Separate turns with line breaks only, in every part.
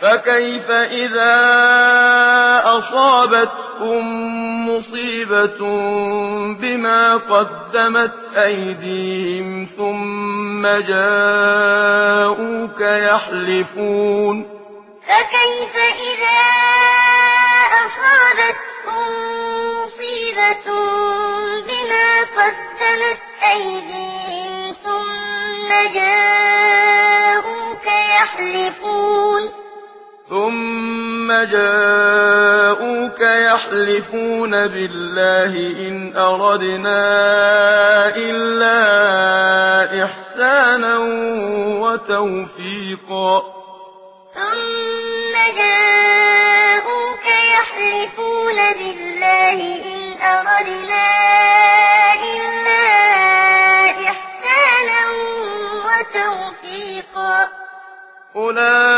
فكيف إذا أصابتكم مصيبة بما قدمت أيديهم ثم جاءوك يحلفون
فكيف إذا أصابتكم مصيبة بما قدمت جاءوك يحلفون
بالله إن أردنا إلا إحسانا وتوفيقا.
ثم جاءوك يحلفون بالله إن أردنا إلا إحسانا وتوفيقا.
أولئك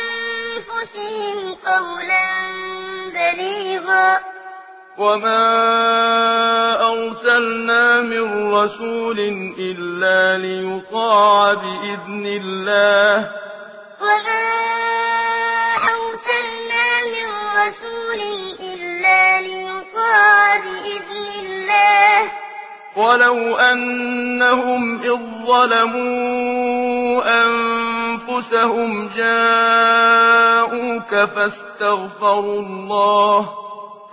أنفسهم قولا بليغا.
وما أرسلنا من رسول إلا ليطاع بإذن الله.
وما أرسلنا من رسول إلا ليطاع بإذن الله.
ولو أنهم إذ ظلموا أنفسهم أنفسهم جاءوك فاستغفروا الله.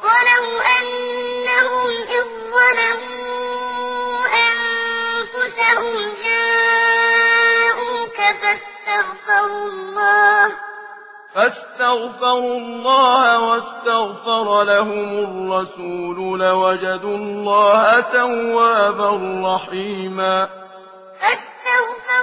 ولو أنهم إذ ظلموا أنفسهم جاءوك فاستغفروا الله.
فاستغفروا الله واستغفر لهم الرسول لوجدوا الله توابا رحيما.
فاستغفروا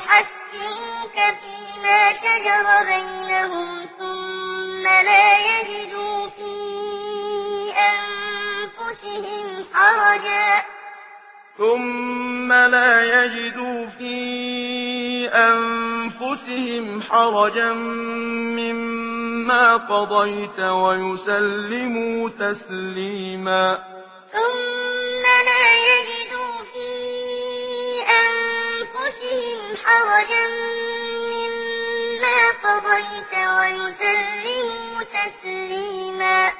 يحكمك فيما شجر بينهم ثم لا يجدوا في أنفسهم حرجا
ثم لا يجدوا في أنفسهم حرجا مما قضيت ويسلموا تسليما
ثم حرجا مما قضيت ويسلم تسليما